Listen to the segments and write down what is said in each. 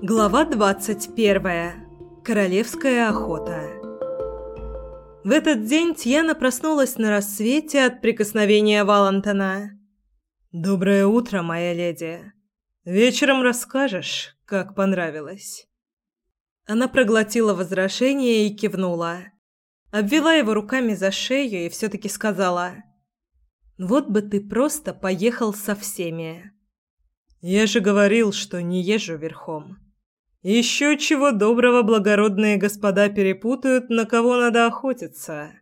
Глава 21. Королевская охота. В этот день Тьяна проснулась на рассвете от прикосновения Валантона. «Доброе утро, моя леди. Вечером расскажешь, как понравилось». Она проглотила возражение и кивнула. Обвела его руками за шею и все-таки сказала. «Вот бы ты просто поехал со всеми». «Я же говорил, что не езжу верхом». Еще чего доброго благородные господа перепутают, на кого надо охотиться.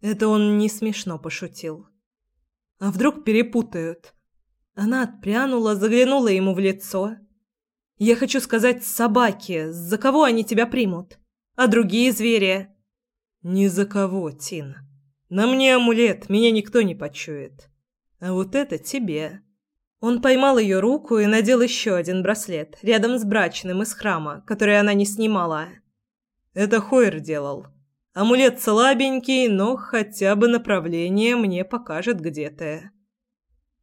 Это он не смешно пошутил. А вдруг перепутают? Она отпрянула, заглянула ему в лицо. Я хочу сказать собаки, за кого они тебя примут? А другие звери? Ни за кого, Тин. На мне амулет, меня никто не почует. А вот это тебе. Он поймал ее руку и надел еще один браслет, рядом с брачным из храма, который она не снимала. Это Хойер делал. Амулет слабенький, но хотя бы направление мне покажет, где ты.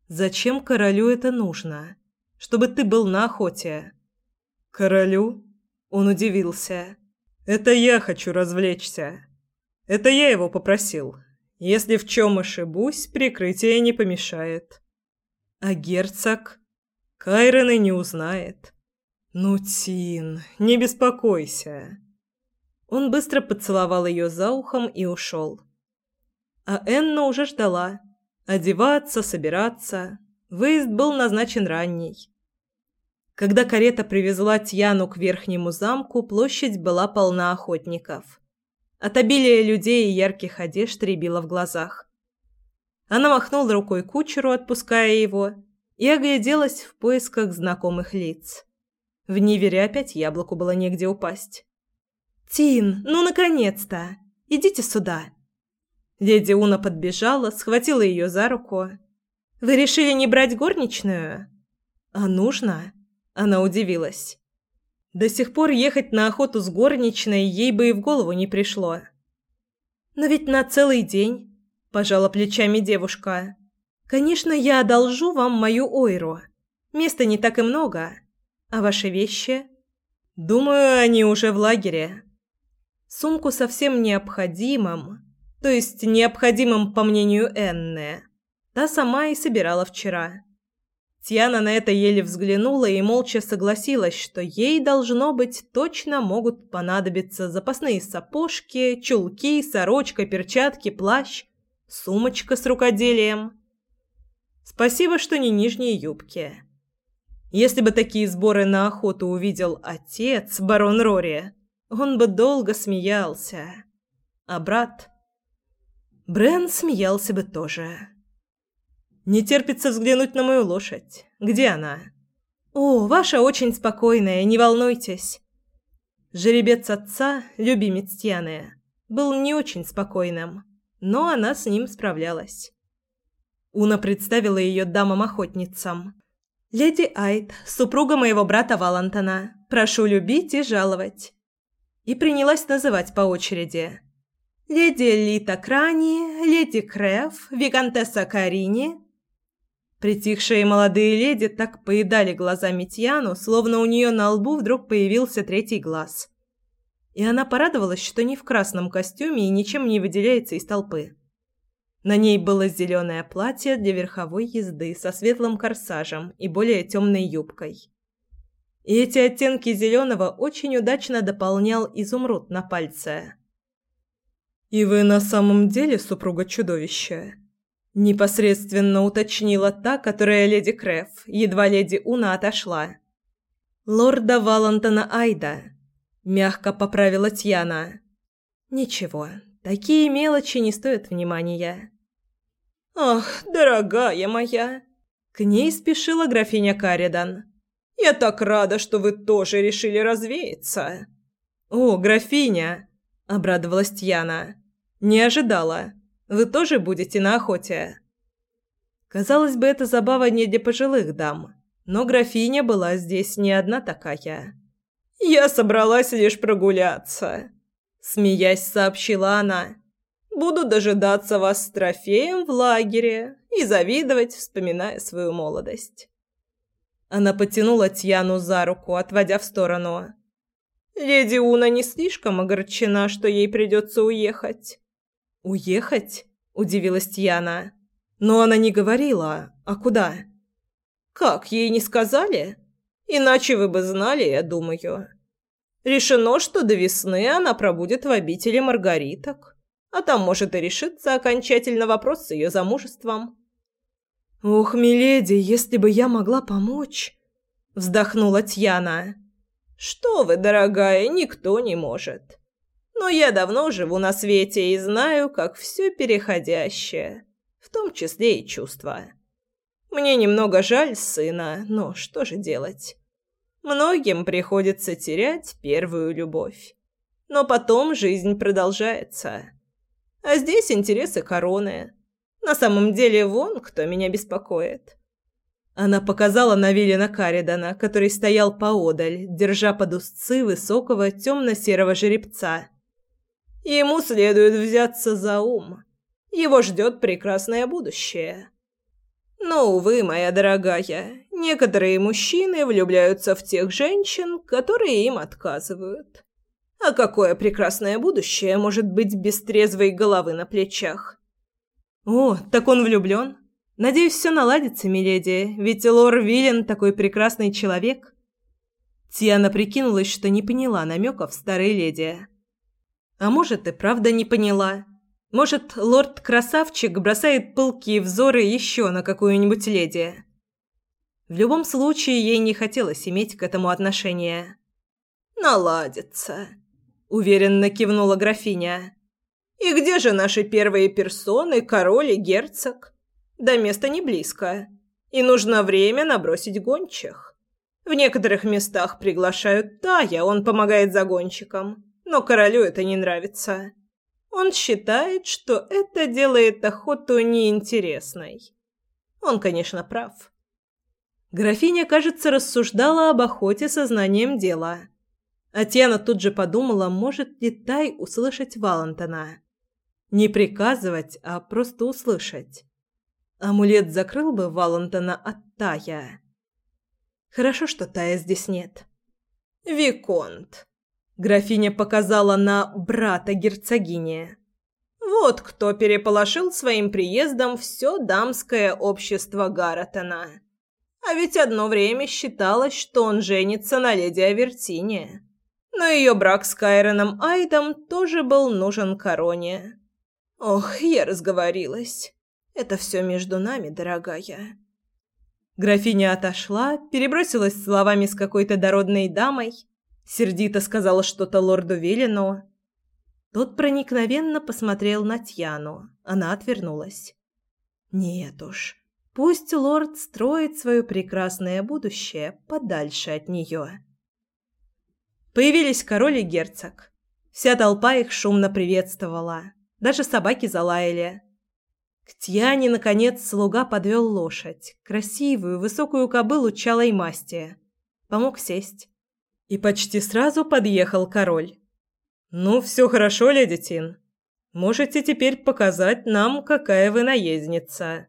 Зачем королю это нужно? Чтобы ты был на охоте. Королю? Он удивился. Это я хочу развлечься. Это я его попросил. Если в чем ошибусь, прикрытие не помешает. А герцог? Кайрон и не узнает. Ну, Тин, не беспокойся. Он быстро поцеловал ее за ухом и ушел. А Энна уже ждала. Одеваться, собираться. Выезд был назначен ранний. Когда карета привезла Тьяну к верхнему замку, площадь была полна охотников. От обилия людей и ярких одежд рябило в глазах. Она махнула рукой кучеру, отпуская его, и огляделась в поисках знакомых лиц. В Нивере опять яблоку было негде упасть. «Тин, ну наконец-то! Идите сюда!» Леди Уна подбежала, схватила ее за руку. «Вы решили не брать горничную?» «А нужно?» Она удивилась. До сих пор ехать на охоту с горничной ей бы и в голову не пришло. «Но ведь на целый день пожала плечами девушка. Конечно, я одолжу вам мою ойру. Места не так и много. А ваши вещи? Думаю, они уже в лагере. Сумку совсем необходимым, то есть необходимым по мнению Энны, та сама и собирала вчера. Тьяна на это еле взглянула и молча согласилась, что ей, должно быть, точно могут понадобиться запасные сапожки, чулки, сорочка, перчатки, плащ сумочка с рукоделием. Спасибо, что не нижние юбки. Если бы такие сборы на охоту увидел отец, барон Рори, он бы долго смеялся. А брат... Брен смеялся бы тоже. Не терпится взглянуть на мою лошадь. Где она? О, ваша очень спокойная, не волнуйтесь. Жеребец отца, любимец Тьяны, был не очень спокойным но она с ним справлялась. Уна представила ее дамам-охотницам. «Леди Айд, супруга моего брата Валантона, прошу любить и жаловать». И принялась называть по очереди. «Леди Лита Крани, леди Креф, виконтесса Карини». Притихшие молодые леди так поедали глазами Тьяну, словно у нее на лбу вдруг появился третий глаз и она порадовалась, что не в красном костюме и ничем не выделяется из толпы. На ней было зеленое платье для верховой езды со светлым корсажем и более темной юбкой. И эти оттенки зеленого очень удачно дополнял изумруд на пальце. «И вы на самом деле супруга чудовища?» Непосредственно уточнила та, которая леди Креф, едва леди Уна отошла. «Лорда Валантона Айда», Мягко поправила Тьяна. Ничего, такие мелочи не стоят внимания. Ах, дорогая моя, к ней спешила графиня Каридан. Я так рада, что вы тоже решили развеяться. О, графиня, обрадовалась Тьяна. Не ожидала. Вы тоже будете на охоте. Казалось бы, это забава не для пожилых дам, но графиня была здесь не одна такая. «Я собралась лишь прогуляться», – смеясь сообщила она. «Буду дожидаться вас с трофеем в лагере и завидовать, вспоминая свою молодость». Она потянула Тьяну за руку, отводя в сторону. Леди Уна не слишком огорчена, что ей придется уехать. «Уехать?» – удивилась Тьяна. «Но она не говорила. А куда?» «Как, ей не сказали? Иначе вы бы знали, я думаю. Решено, что до весны она пробудет в обители Маргариток, а там может и решиться окончательно вопрос с ее замужеством». «Ох, миледи, если бы я могла помочь!» – вздохнула Тьяна. «Что вы, дорогая, никто не может. Но я давно живу на свете и знаю, как все переходящее, в том числе и чувства. Мне немного жаль сына, но что же делать? Многим приходится терять первую любовь. Но потом жизнь продолжается. А здесь интересы короны. На самом деле, вон кто меня беспокоит. Она показала на Виллина Каридана, который стоял поодаль, держа под узцы высокого темно-серого жеребца. Ему следует взяться за ум. Его ждет прекрасное будущее. Но, увы, моя дорогая, некоторые мужчины влюбляются в тех женщин, которые им отказывают. А какое прекрасное будущее может быть без трезвой головы на плечах? О, так он влюблен? Надеюсь, все наладится, миледи, ведь лор Виллен такой прекрасный человек. Тиана прикинулась, что не поняла намеков старой леди. А может, и правда не поняла. Может, лорд-красавчик бросает пылкие взоры еще на какую-нибудь леди. В любом случае, ей не хотелось иметь к этому отношения. «Наладится», — уверенно кивнула графиня. «И где же наши первые персоны, король и герцог?» До места не близко, и нужно время набросить гончих. В некоторых местах приглашают Тая, он помогает загонщикам, но королю это не нравится. Он считает, что это делает охоту неинтересной. Он, конечно, прав. Графиня, кажется, рассуждала об охоте сознанием дела. Атьяна тут же подумала, может ли Тай услышать Валентона. Не приказывать, а просто услышать. Амулет закрыл бы Валентона от Тая. Хорошо, что Тая здесь нет. Виконт. Графиня показала на брата герцогини. Вот кто переполошил своим приездом все дамское общество Гарретона. А ведь одно время считалось, что он женится на леди Авертине. Но ее брак с Кайроном Айдом тоже был нужен короне. Ох, я разговорилась. Это все между нами, дорогая». Графиня отошла, перебросилась словами с какой-то дородной дамой, сердито сказала что-то лорду Виллину. Тот проникновенно посмотрел на Тьяну. Она отвернулась. «Нет уж, пусть лорд строит свое прекрасное будущее подальше от нее». Появились король и герцог. Вся толпа их шумно приветствовала. Даже собаки залаяли. К Тьяне, наконец, слуга подвел лошадь, красивую, высокую кобылу чалой масти. Помог сесть. И почти сразу подъехал король. «Ну, все хорошо, леди Тин. Можете теперь показать нам, какая вы наездница.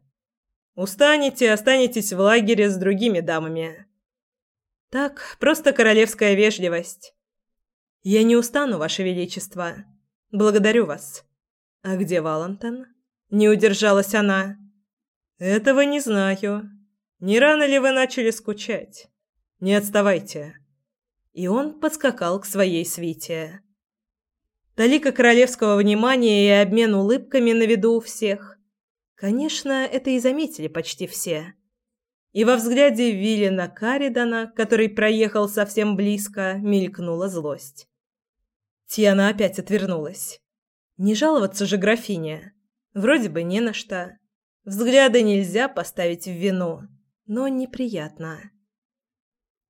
Устанете, останетесь в лагере с другими дамами». «Так, просто королевская вежливость». «Я не устану, ваше величество. Благодарю вас». «А где Валентон?» Не удержалась она. Этого не знаю. Не рано ли вы начали скучать? Не отставайте. И он подскакал к своей свите. Талика королевского внимания и обмен улыбками на виду у всех. Конечно, это и заметили почти все. И во взгляде Виллина Каридана, который проехал совсем близко, мелькнула злость. Тиана опять отвернулась. Не жаловаться же графине. Вроде бы не на что. Взгляды нельзя поставить в вину, но неприятно.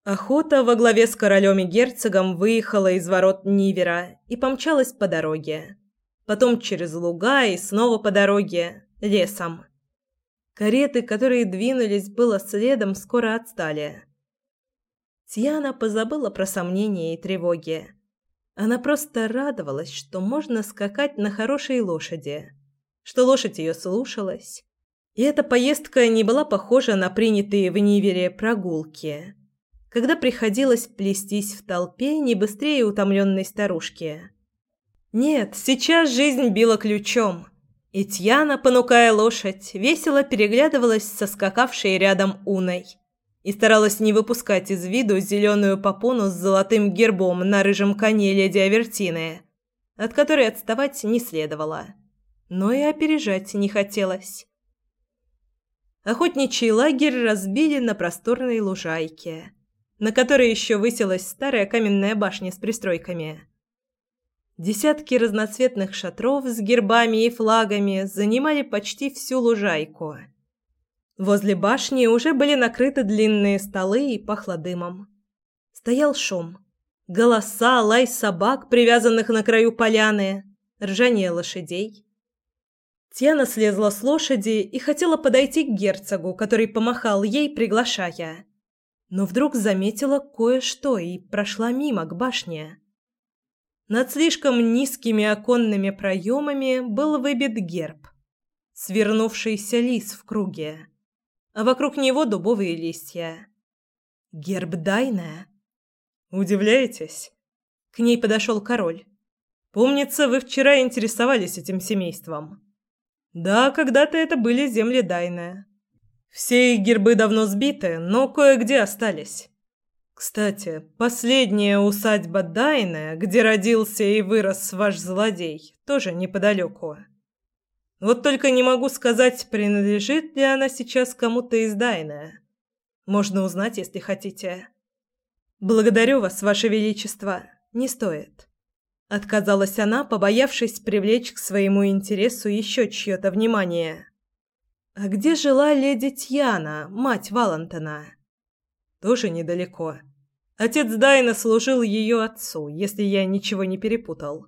Охота во главе с королем и герцогом выехала из ворот Нивера и помчалась по дороге. Потом через луга и снова по дороге, лесом. Кареты, которые двинулись было следом, скоро отстали. Тьяна позабыла про сомнения и тревоги. Она просто радовалась, что можно скакать на хорошей лошади что лошадь ее слушалась, И эта поездка не была похожа на принятые в Нивере прогулки, когда приходилось плестись в толпе не быстрее утомленной старушки. Нет, сейчас жизнь била ключом, и Тьяна, понукая лошадь, весело переглядывалась со скакавшей рядом Уной и старалась не выпускать из виду зеленую попону с золотым гербом на рыжем коне леди Авертины, от которой отставать не следовало, но и опережать не хотелось. Охотничий лагерь разбили на просторной лужайке, на которой еще высилась старая каменная башня с пристройками. Десятки разноцветных шатров с гербами и флагами занимали почти всю лужайку – Возле башни уже были накрыты длинные столы и пахло дымом. Стоял шум. Голоса, лай собак, привязанных на краю поляны, ржание лошадей. Тьяна слезла с лошади и хотела подойти к герцогу, который помахал ей, приглашая. Но вдруг заметила кое-что и прошла мимо к башне. Над слишком низкими оконными проемами был выбит герб. Свернувшийся лис в круге а вокруг него дубовые листья. Герб Дайна. Удивляетесь? К ней подошел король. Помнится, вы вчера интересовались этим семейством. Да, когда-то это были земли Дайна. Все их гербы давно сбиты, но кое-где остались. Кстати, последняя усадьба Дайна, где родился и вырос ваш злодей, тоже неподалеку. Вот только не могу сказать, принадлежит ли она сейчас кому-то из Дайна. Можно узнать, если хотите. Благодарю вас, ваше величество. Не стоит. Отказалась она, побоявшись привлечь к своему интересу еще чье-то внимание. А где жила леди Тьяна, мать Валентона? Тоже недалеко. Отец Дайна служил ее отцу, если я ничего не перепутал.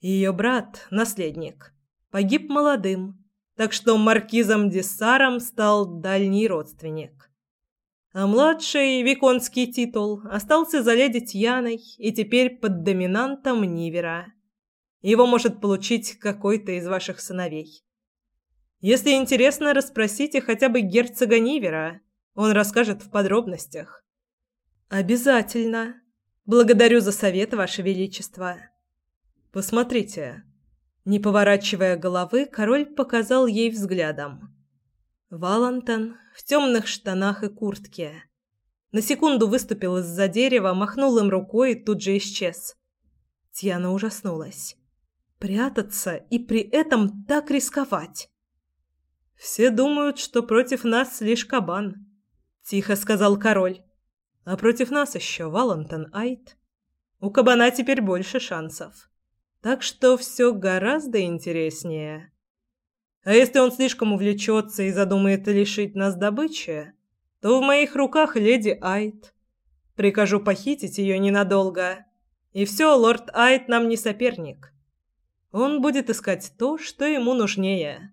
Ее брат, наследник, погиб молодым, так что маркизом Диссаром стал дальний родственник. А младший виконский титул остался за леди Тьяной и теперь под доминантом Нивера. Его может получить какой-то из ваших сыновей. Если интересно, расспросите хотя бы герцога Нивера. Он расскажет в подробностях. Обязательно. Благодарю за совет, ваше величество. Посмотрите, не поворачивая головы, король показал ей взглядом. Валантон в темных штанах и куртке. На секунду выступил из-за дерева, махнул им рукой и тут же исчез. Тьяна ужаснулась. Прятаться и при этом так рисковать. «Все думают, что против нас лишь кабан», — тихо сказал король. «А против нас еще Валантон Айт. У кабана теперь больше шансов». Так что все гораздо интереснее. А если он слишком увлечется и задумает лишить нас добычи, то в моих руках леди Айт. Прикажу похитить ее ненадолго. И все, лорд Айт нам не соперник. Он будет искать то, что ему нужнее.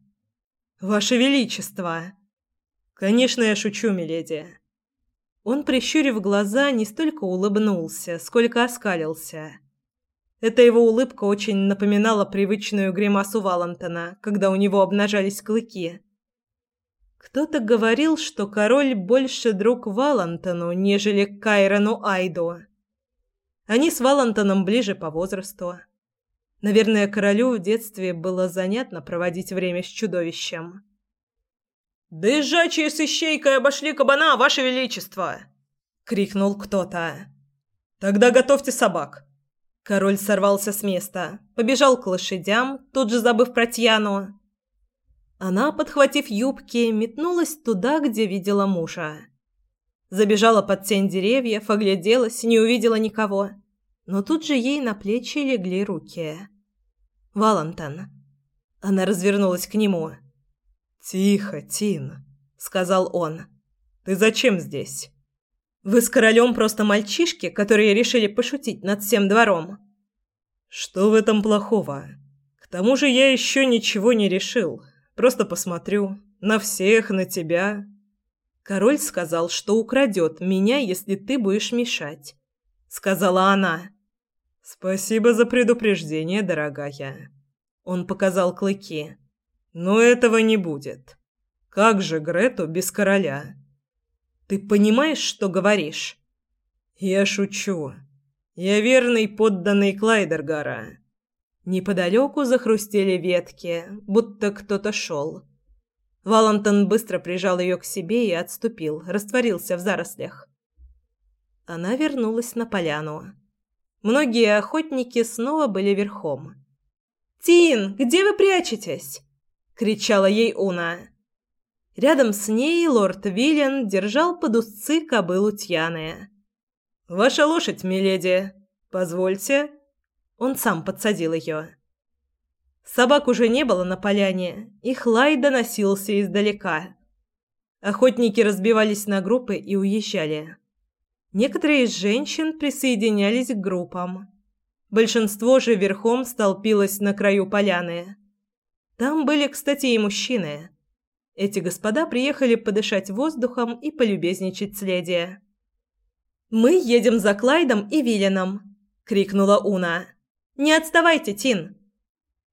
Ваше Величество! Конечно, я шучу, миледи. Он, прищурив глаза, не столько улыбнулся, сколько оскалился. Эта его улыбка очень напоминала привычную гримасу Валентона, когда у него обнажались клыки. Кто-то говорил, что король больше друг Валентону, нежели Кайрону Айду. Они с Валентоном ближе по возрасту. Наверное, королю в детстве было занятно проводить время с чудовищем. «Доезжачие с ищейкой обошли кабана, ваше величество!» — крикнул кто-то. «Тогда готовьте собак!» Король сорвался с места, побежал к лошадям, тут же забыв про Тьяну. Она, подхватив юбки, метнулась туда, где видела мужа. Забежала под тень деревьев, огляделась, не увидела никого. Но тут же ей на плечи легли руки. «Валантон». Она развернулась к нему. «Тихо, Тин», — сказал он. «Ты зачем здесь?» Вы с королем просто мальчишки, которые решили пошутить над всем двором. Что в этом плохого? К тому же я еще ничего не решил. Просто посмотрю на всех, на тебя. Король сказал, что украдет меня, если ты будешь мешать, сказала она. Спасибо за предупреждение, дорогая. Он показал клыки. Но этого не будет. Как же Грету без короля? Ты понимаешь, что говоришь? Я шучу. Я верный подданный Клайдергара. Неподалеку захрустели ветки, будто кто-то шел. Валентон быстро прижал ее к себе и отступил, растворился в зарослях. Она вернулась на поляну. Многие охотники снова были верхом. «Тин, где вы прячетесь?» — кричала ей Уна. Рядом с ней лорд Виллен держал под узцы кобылу Тьяны. «Ваша лошадь, миледи. Позвольте». Он сам подсадил ее. Собак уже не было на поляне, их лай доносился издалека. Охотники разбивались на группы и уезжали. Некоторые из женщин присоединялись к группам. Большинство же верхом столпилось на краю поляны. Там были, кстати, и мужчины. Эти господа приехали подышать воздухом и полюбезничать с леди. «Мы едем за Клайдом и Виленом!» — крикнула Уна. «Не отставайте, Тин!»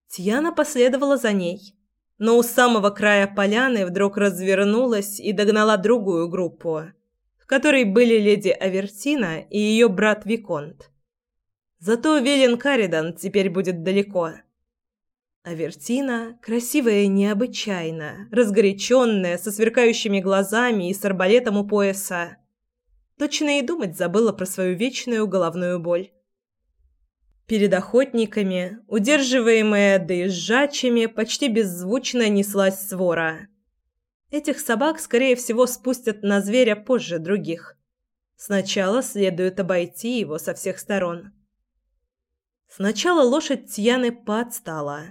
Тьяна последовала за ней, но у самого края поляны вдруг развернулась и догнала другую группу — в которой были леди Авертина и ее брат Виконт. Зато Велен Каридан теперь будет далеко. Авертина, красивая необычайно, разгоряченная, со сверкающими глазами и с арбалетом у пояса, точно и думать забыла про свою вечную головную боль. Перед охотниками, удерживаемая доезжачими, почти беззвучно неслась свора. Этих собак, скорее всего, спустят на зверя позже других. Сначала следует обойти его со всех сторон. Сначала лошадь Тьяны подстала,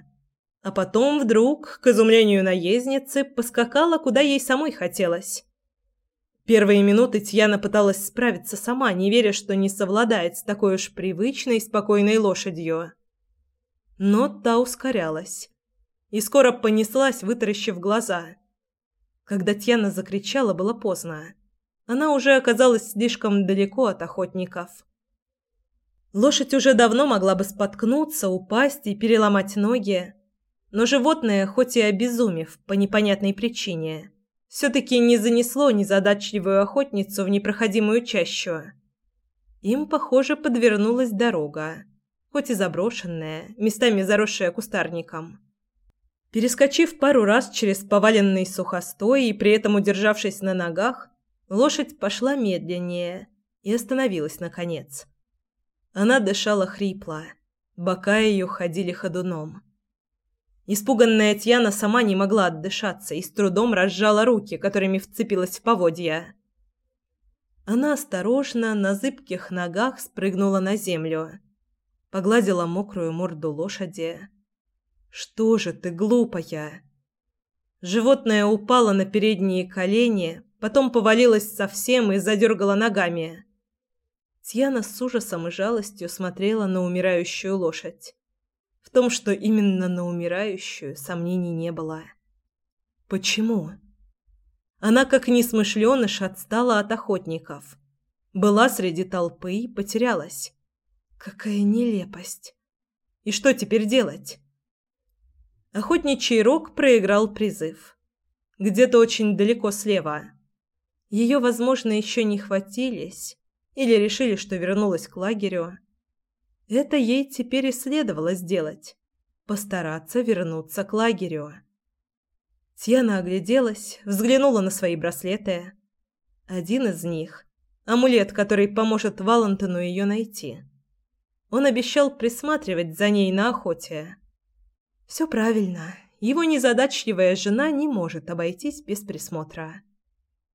а потом вдруг, к изумлению наездницы, поскакала, куда ей самой хотелось. Первые минуты Тьяна пыталась справиться сама, не веря, что не совладает с такой уж привычной спокойной лошадью. Но та ускорялась и скоро понеслась, вытаращив глаза – когда Тьяна закричала, было поздно. Она уже оказалась слишком далеко от охотников. Лошадь уже давно могла бы споткнуться, упасть и переломать ноги, но животное, хоть и обезумев по непонятной причине, все-таки не занесло незадачливую охотницу в непроходимую чащу. Им, похоже, подвернулась дорога, хоть и заброшенная, местами заросшая кустарником. Перескочив пару раз через поваленный сухостой и при этом удержавшись на ногах, лошадь пошла медленнее и остановилась наконец. Она дышала хрипло, бока ее ходили ходуном. Испуганная Тьяна сама не могла отдышаться и с трудом разжала руки, которыми вцепилась в поводья. Она осторожно на зыбких ногах спрыгнула на землю, погладила мокрую морду лошади «Что же ты, глупая?» Животное упало на передние колени, потом повалилось совсем и задергало ногами. Тьяна с ужасом и жалостью смотрела на умирающую лошадь. В том, что именно на умирающую, сомнений не было. Почему? Она, как несмышленыш, отстала от охотников. Была среди толпы и потерялась. Какая нелепость. И что теперь делать? Охотничий рог проиграл призыв. Где-то очень далеко слева. Ее, возможно, еще не хватились или решили, что вернулась к лагерю. Это ей теперь и следовало сделать. Постараться вернуться к лагерю. Тьяна огляделась, взглянула на свои браслеты. Один из них – амулет, который поможет Валентину ее найти. Он обещал присматривать за ней на охоте. Все правильно. Его незадачливая жена не может обойтись без присмотра.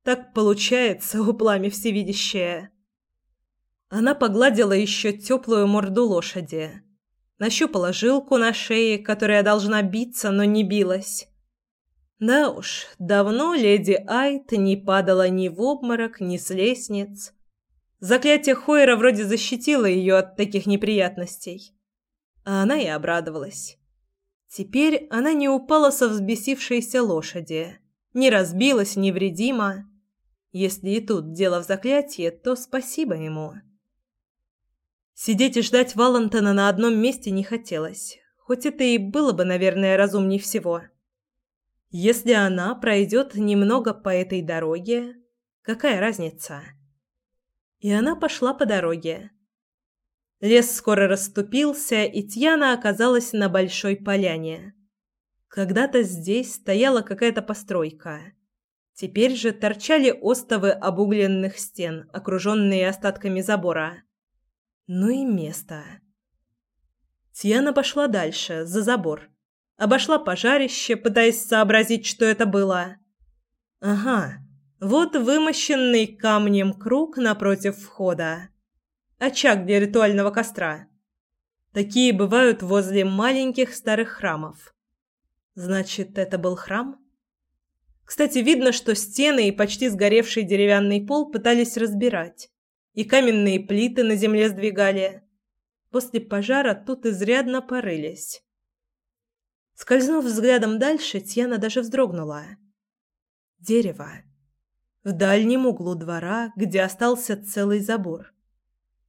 Так получается у пламя всевидящее. Она погладила еще теплую морду лошади. Нащупала жилку на шее, которая должна биться, но не билась. Да уж, давно леди Айт не падала ни в обморок, ни с лестниц. Заклятие Хойера вроде защитило ее от таких неприятностей. А она и обрадовалась. Теперь она не упала со взбесившейся лошади, не разбилась невредимо. Если и тут дело в заклятии, то спасибо ему. Сидеть и ждать Валентона на одном месте не хотелось, хоть это и было бы, наверное, разумней всего. Если она пройдет немного по этой дороге, какая разница? И она пошла по дороге. Лес скоро расступился, и Тьяна оказалась на большой поляне. Когда-то здесь стояла какая-то постройка. Теперь же торчали остовы обугленных стен, окруженные остатками забора. Ну и место. Тьяна пошла дальше, за забор. Обошла пожарище, пытаясь сообразить, что это было. Ага, вот вымощенный камнем круг напротив входа. Очаг для ритуального костра. Такие бывают возле маленьких старых храмов. Значит, это был храм? Кстати, видно, что стены и почти сгоревший деревянный пол пытались разбирать. И каменные плиты на земле сдвигали. После пожара тут изрядно порылись. Скользнув взглядом дальше, Тьяна даже вздрогнула. Дерево. В дальнем углу двора, где остался целый забор.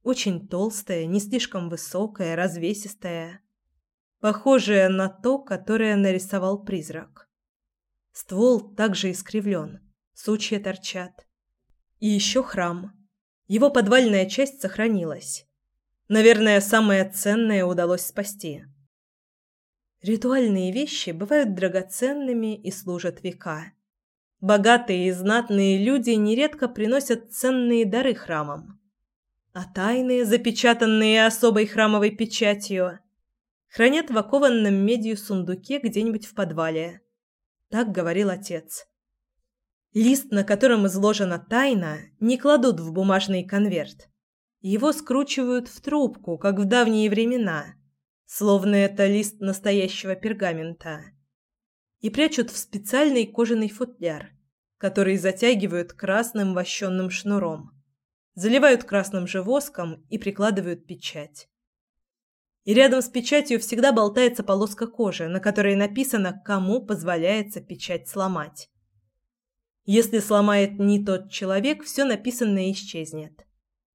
Очень толстое, не слишком высокое, развесистое похожее на то, которое нарисовал призрак. Ствол также искривлен, сучья торчат. И еще храм. Его подвальная часть сохранилась. Наверное, самое ценное удалось спасти. Ритуальные вещи бывают драгоценными и служат века. Богатые и знатные люди нередко приносят ценные дары храмам. А тайные, запечатанные особой храмовой печатью, хранят в окованном медью сундуке где-нибудь в подвале. Так говорил отец. Лист, на котором изложена тайна, не кладут в бумажный конверт. Его скручивают в трубку, как в давние времена, словно это лист настоящего пергамента, и прячут в специальный кожаный футляр, который затягивают красным вощенным шнуром, заливают красным же воском и прикладывают печать и рядом с печатью всегда болтается полоска кожи, на которой написано, кому позволяется печать сломать. Если сломает не тот человек, все написанное исчезнет.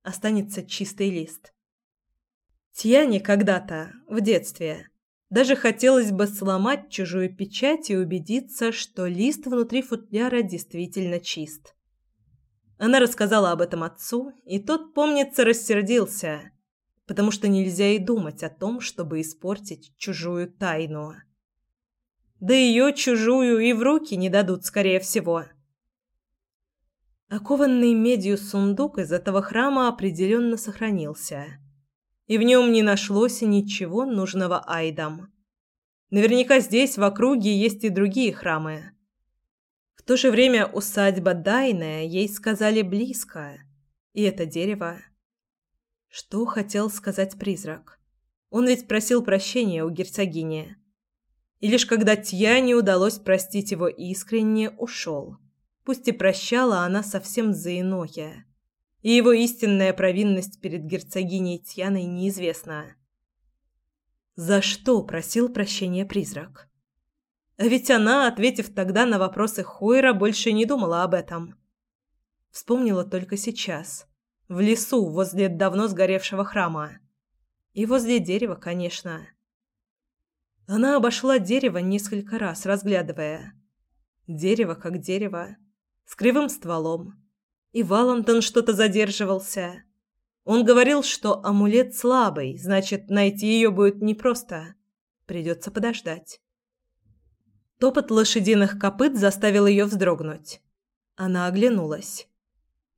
Останется чистый лист. Тьяне когда-то, в детстве, даже хотелось бы сломать чужую печать и убедиться, что лист внутри футляра действительно чист. Она рассказала об этом отцу, и тот, помнится, рассердился – потому что нельзя и думать о том, чтобы испортить чужую тайну. Да ее чужую и в руки не дадут, скорее всего. Окованный медью сундук из этого храма определенно сохранился, и в нем не нашлось ничего нужного Айдам. Наверняка здесь в округе есть и другие храмы. То же время усадьба Дайная ей сказали близко, и это дерево что хотел сказать призрак? Он ведь просил прощения у герцогини. И лишь когда Тьяне удалось простить его искренне, ушел. Пусть и прощала она совсем за иное. И его истинная провинность перед герцогиней Тьяной неизвестна. За что просил прощения призрак? А ведь она, ответив тогда на вопросы Хойра, больше не думала об этом. Вспомнила только сейчас в лесу возле давно сгоревшего храма. И возле дерева, конечно. Она обошла дерево несколько раз, разглядывая. Дерево как дерево, с кривым стволом. И Валантон что-то задерживался. Он говорил, что амулет слабый, значит, найти ее будет непросто. Придется подождать. Топот лошадиных копыт заставил ее вздрогнуть. Она оглянулась.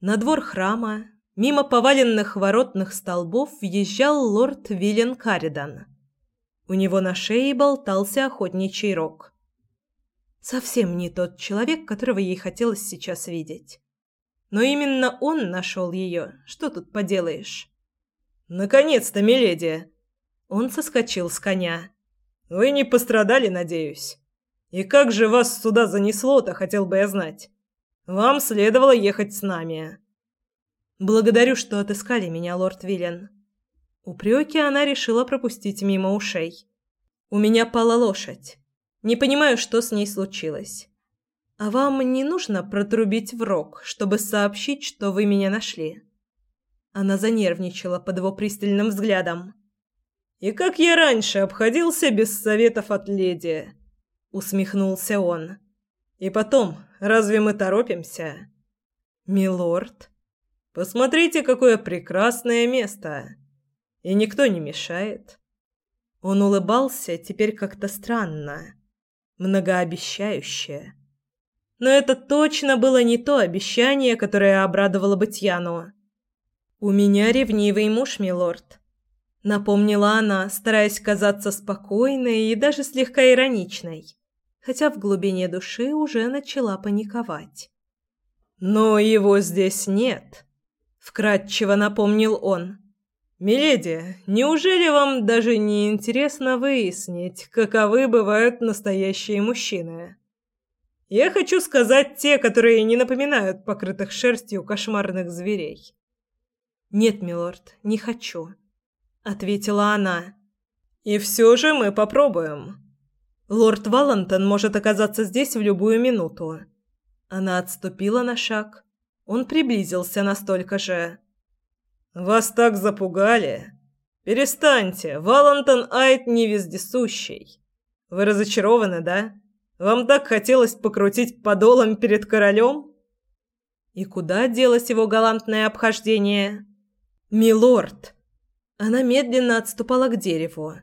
На двор храма, Мимо поваленных воротных столбов въезжал лорд Виллен Каридан. У него на шее болтался охотничий рог. Совсем не тот человек, которого ей хотелось сейчас видеть. Но именно он нашел ее. Что тут поделаешь? «Наконец-то, миледи!» Он соскочил с коня. «Вы не пострадали, надеюсь? И как же вас сюда занесло-то, хотел бы я знать. Вам следовало ехать с нами». Благодарю, что отыскали меня, лорд Виллен. Упреки она решила пропустить мимо ушей. У меня пала лошадь. Не понимаю, что с ней случилось. А вам не нужно протрубить в рог, чтобы сообщить, что вы меня нашли. Она занервничала под его пристальным взглядом. И как я раньше обходился без советов от леди, усмехнулся он. И потом, разве мы торопимся? Милорд, посмотрите, какое прекрасное место. И никто не мешает. Он улыбался теперь как-то странно, многообещающе. Но это точно было не то обещание, которое обрадовало бы Тьяну. «У меня ревнивый муж, милорд», — напомнила она, стараясь казаться спокойной и даже слегка ироничной, хотя в глубине души уже начала паниковать. «Но его здесь нет», — вкратчиво напомнил он. «Миледи, неужели вам даже не интересно выяснить, каковы бывают настоящие мужчины?» Я хочу сказать те, которые не напоминают покрытых шерстью кошмарных зверей. Нет, милорд, не хочу, ответила она. И все же мы попробуем. Лорд Валентон может оказаться здесь в любую минуту. Она отступила на шаг. Он приблизился настолько же. Вас так запугали? Перестаньте, Валентон Айт не вездесущий. Вы разочарованы, да? Вам так хотелось покрутить подолом перед королем? И куда делось его галантное обхождение? Милорд. Она медленно отступала к дереву.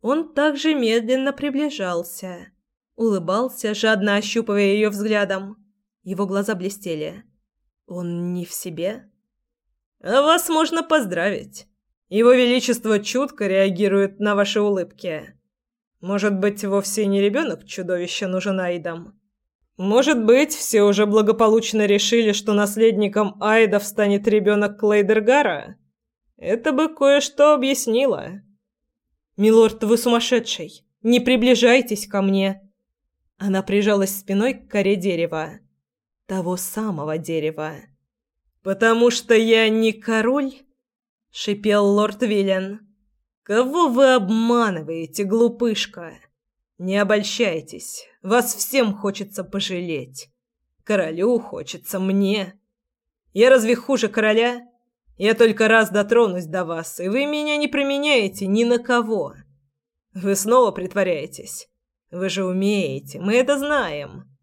Он также медленно приближался, улыбался, жадно ощупывая ее взглядом. Его глаза блестели. Он не в себе. А вас можно поздравить. Его величество чутко реагирует на ваши улыбки. Может быть, вовсе не ребенок чудовище нужен Айдам? Может быть, все уже благополучно решили, что наследником Айдов станет ребенок Клейдергара? Это бы кое-что объяснило. «Милорд, вы сумасшедший! Не приближайтесь ко мне!» Она прижалась спиной к коре дерева. Того самого дерева. «Потому что я не король?» — шипел лорд Виллен. Кого вы обманываете, глупышка? Не обольщайтесь. Вас всем хочется пожалеть. Королю хочется мне. Я разве хуже короля? Я только раз дотронусь до вас, и вы меня не променяете ни на кого. Вы снова притворяетесь. Вы же умеете, мы это знаем.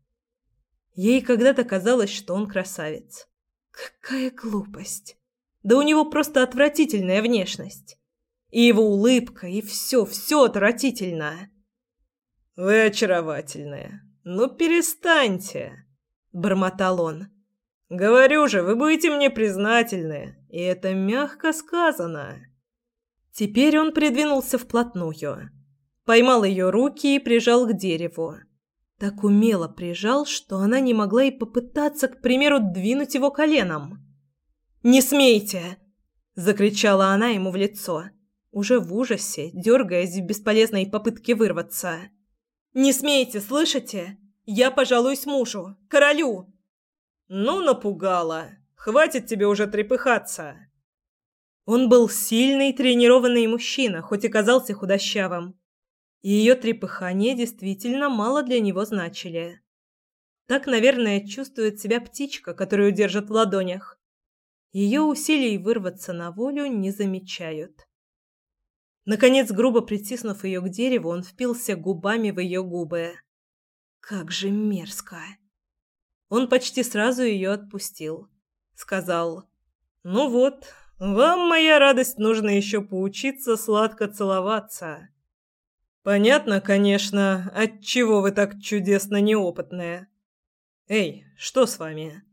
Ей когда-то казалось, что он красавец. Какая глупость. Да у него просто отвратительная внешность. И его улыбка, и все, все отвратительно. «Вы очаровательная. Ну, перестаньте!» – бормотал он. «Говорю же, вы будете мне признательны, и это мягко сказано». Теперь он придвинулся вплотную, поймал ее руки и прижал к дереву. Так умело прижал, что она не могла и попытаться, к примеру, двинуть его коленом. «Не смейте!» – закричала она ему в лицо уже в ужасе, дергаясь в бесполезной попытке вырваться. «Не смейте, слышите? Я пожалуюсь мужу, королю!» «Ну, напугала! Хватит тебе уже трепыхаться!» Он был сильный, тренированный мужчина, хоть и казался худощавым. И ее трепыхания действительно мало для него значили. Так, наверное, чувствует себя птичка, которую держат в ладонях. Ее усилий вырваться на волю не замечают. Наконец, грубо притиснув ее к дереву, он впился губами в ее губы. Как же мерзко. Он почти сразу ее отпустил. Сказал, «Ну вот, вам, моя радость, нужно еще поучиться сладко целоваться». Понятно, конечно, отчего вы так чудесно неопытная. Эй, что с вами?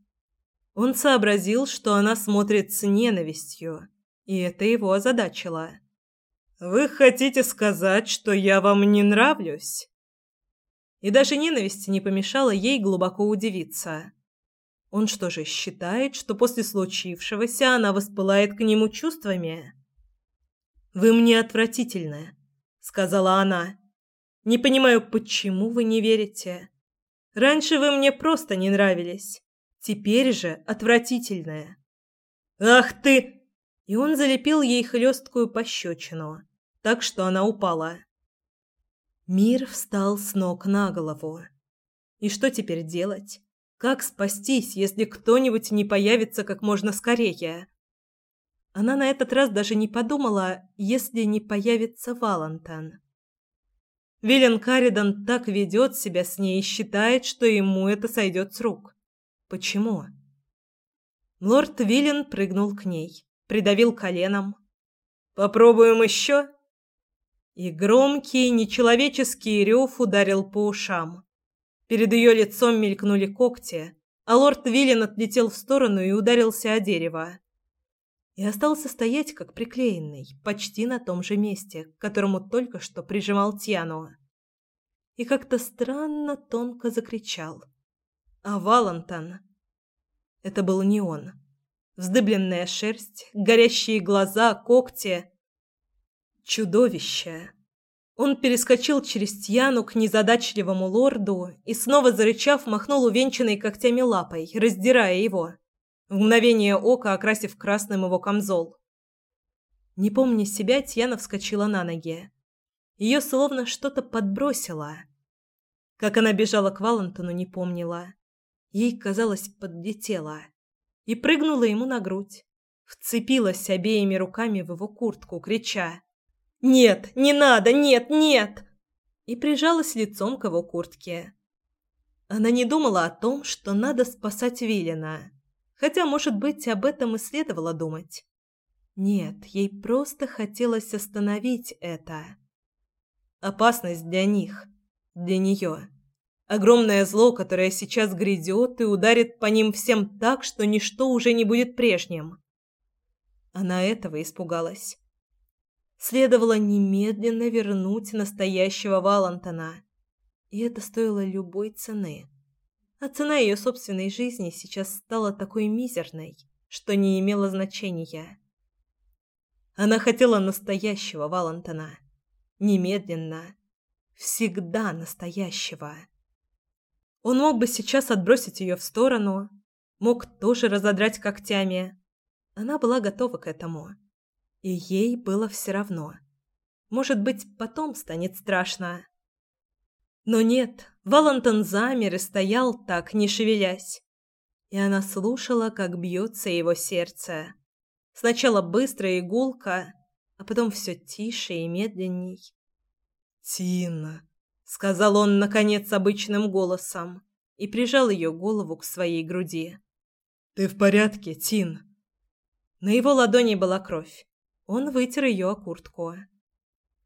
Он сообразил, что она смотрит с ненавистью, и это его озадачило. Вы хотите сказать, что я вам не нравлюсь? И даже ненависть не помешала ей глубоко удивиться. Он что же считает, что после случившегося она воспылает к нему чувствами? Вы мне отвратительны, сказала она. Не понимаю, почему вы не верите. Раньше вы мне просто не нравились. Теперь же отвратительная. Ах ты, и он залепил ей хлесткую пощечину, так что она упала. Мир встал с ног на голову. И что теперь делать? Как спастись, если кто-нибудь не появится как можно скорее? Она на этот раз даже не подумала, если не появится Валентан. Вилен Каридан так ведет себя с ней и считает, что ему это сойдет с рук. Почему? Лорд Вилен прыгнул к ней, придавил коленом. «Попробуем еще?» И громкий, нечеловеческий рев ударил по ушам. Перед ее лицом мелькнули когти, а лорд Виллен отлетел в сторону и ударился о дерево. И остался стоять, как приклеенный, почти на том же месте, к которому только что прижимал Тьяну. И как-то странно тонко закричал. А Валантон... Это был не он. Вздыбленная шерсть, горящие глаза, когти. Чудовище. Он перескочил через Тьяну к незадачливому лорду и, снова зарычав, махнул увенчанной когтями лапой, раздирая его, в мгновение ока окрасив красным его камзол. Не помня себя, Тьяна вскочила на ноги. Ее словно что-то подбросило. Как она бежала к Валентону, не помнила. Ей, казалось, подлетела. И прыгнула ему на грудь. Вцепилась обеими руками в его куртку, крича «Нет, не надо, нет, нет!» и прижалась лицом к его куртке. Она не думала о том, что надо спасать Вилена, хотя, может быть, об этом и следовало думать. Нет, ей просто хотелось остановить это. Опасность для них, для нее. Огромное зло, которое сейчас грядет и ударит по ним всем так, что ничто уже не будет прежним. Она этого испугалась. Следовало немедленно вернуть настоящего Валантона. И это стоило любой цены. А цена ее собственной жизни сейчас стала такой мизерной, что не имела значения. Она хотела настоящего Валантона. Немедленно. Всегда настоящего. Он мог бы сейчас отбросить ее в сторону, мог тоже разодрать когтями. Она была готова к этому. И ей было все равно. Может быть, потом станет страшно. Но нет, Валентон замер и стоял так, не шевелясь. И она слушала, как бьется его сердце. Сначала быстро и а потом все тише и медленней. «Тина», — сказал он, наконец, обычным голосом и прижал ее голову к своей груди. «Ты в порядке, Тин?» На его ладони была кровь. Он вытер ее о куртку.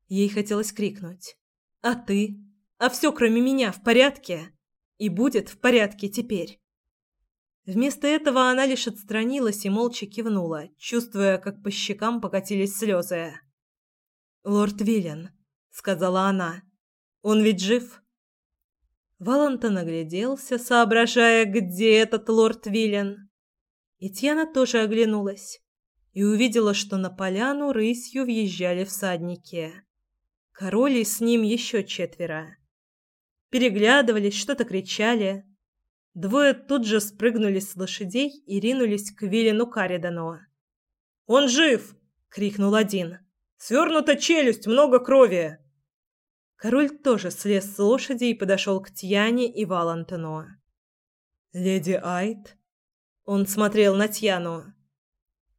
Ей хотелось крикнуть. «А ты? А все, кроме меня, в порядке? И будет в порядке теперь?» Вместо этого она лишь отстранилась и молча кивнула, чувствуя, как по щекам покатились слезы. «Лорд Виллен», — сказала она, — «он ведь жив?» Валантон огляделся, соображая, где этот лорд Виллен. И Тьяна тоже оглянулась и увидела, что на поляну рысью въезжали всадники. Король и с ним еще четверо. Переглядывались, что-то кричали. Двое тут же спрыгнули с лошадей и ринулись к Вилену Каридану. «Он жив!» — крикнул один. «Свернута челюсть, много крови!» Король тоже слез с лошади и подошел к Тьяне и Валантону. «Леди Айт?» Он смотрел на Тьяну.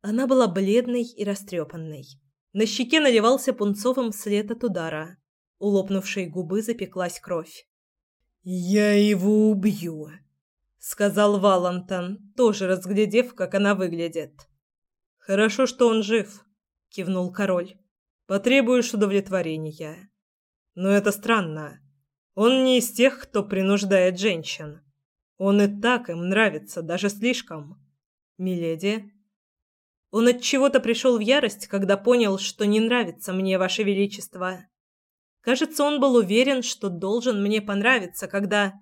Она была бледной и растрепанной. На щеке наливался пунцовым след от удара. У лопнувшей губы запеклась кровь. «Я его убью», — сказал Валантон, тоже разглядев, как она выглядит. «Хорошо, что он жив», — кивнул король. «Потребуешь удовлетворения». «Но это странно. Он не из тех, кто принуждает женщин. Он и так им нравится, даже слишком. Миледи?» Он от чего-то пришел в ярость, когда понял, что не нравится мне ваше величество. Кажется, он был уверен, что должен мне понравиться, когда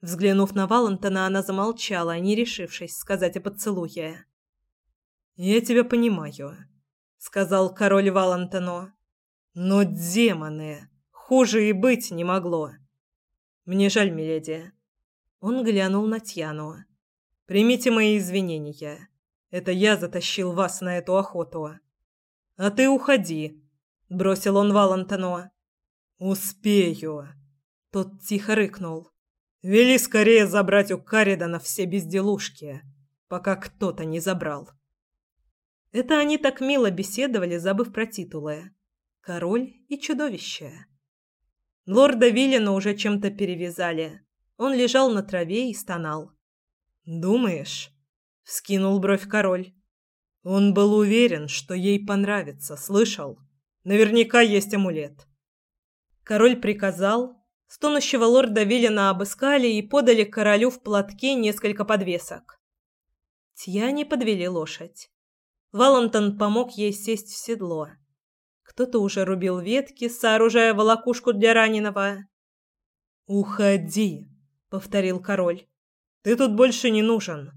Взглянув на Валентина, она замолчала, не решившись сказать о поцелуе. «Я тебя понимаю», — сказал король Валентину. «Но демоны! Хуже и быть не могло!» «Мне жаль, миледи». Он глянул на Тьяну. «Примите мои извинения. Это я затащил вас на эту охоту. А ты уходи, бросил он Валентину. Успею. Тот тихо рыкнул. Вели скорее забрать у Каридана все безделушки, пока кто-то не забрал. Это они так мило беседовали, забыв про титулы. Король и чудовище. Лорда Виллина уже чем-то перевязали. Он лежал на траве и стонал. «Думаешь?» — вскинул бровь король. Он был уверен, что ей понравится, слышал? Наверняка есть амулет. Король приказал. Стонущего лорда Виллина обыскали и подали королю в платке несколько подвесок. Тьяне подвели лошадь. Валентон помог ей сесть в седло. Кто-то уже рубил ветки, сооружая волокушку для раненого. «Уходи», — повторил король. «Ты тут больше не нужен.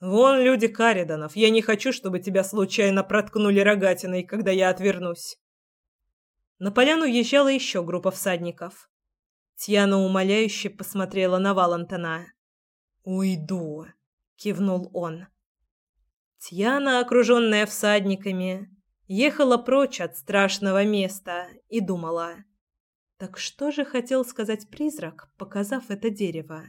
Вон люди Кариданов. Я не хочу, чтобы тебя случайно проткнули рогатиной, когда я отвернусь». На поляну езжала еще группа всадников. Тьяна умоляюще посмотрела на Валентона. «Уйду», — кивнул он. Тьяна, окруженная всадниками, ехала прочь от страшного места и думала. Так что же хотел сказать призрак, показав это дерево?